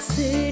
pode ser.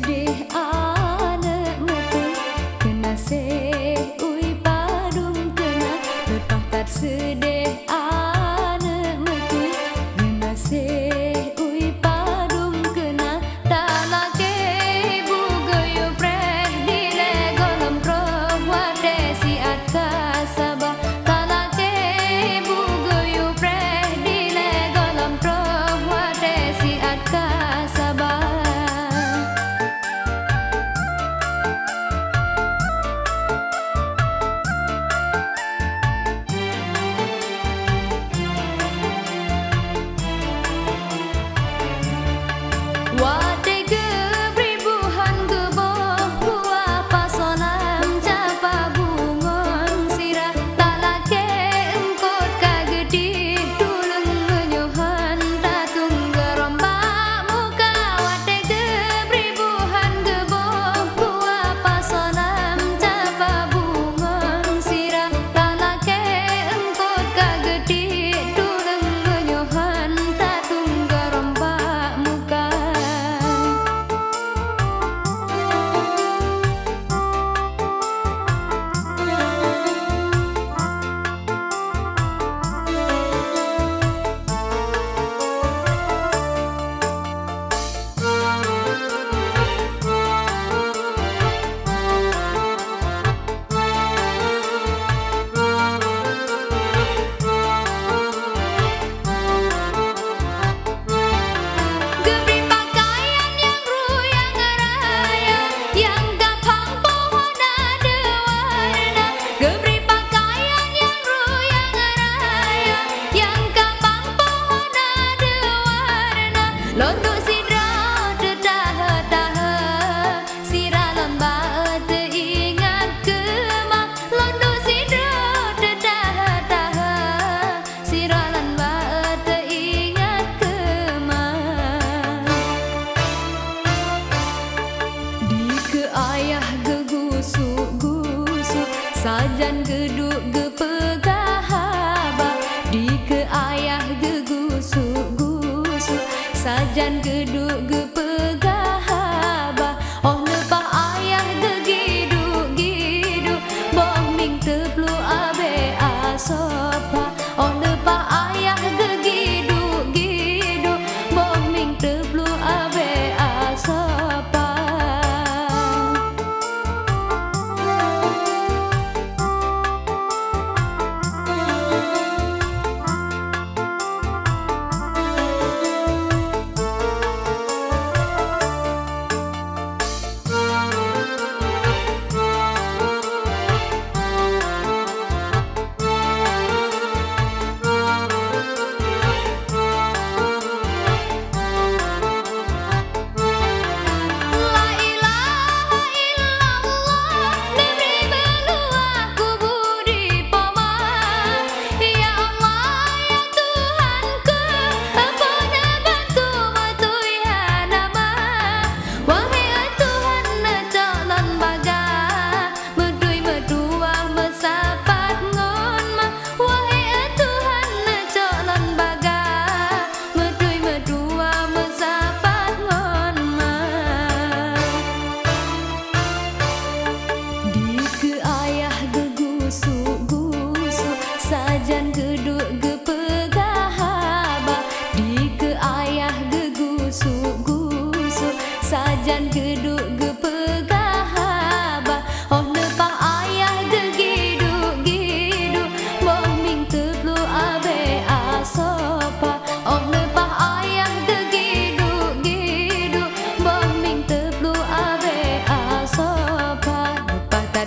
Sajan geduk gepegahaba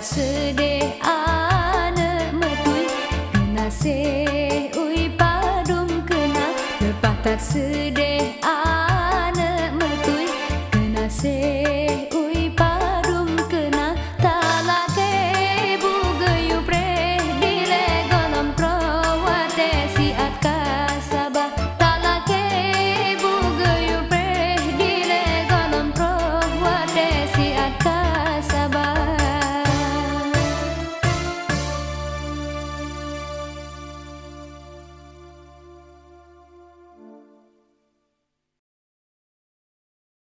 sedih ane metui kena se ui kena lepas tak sedih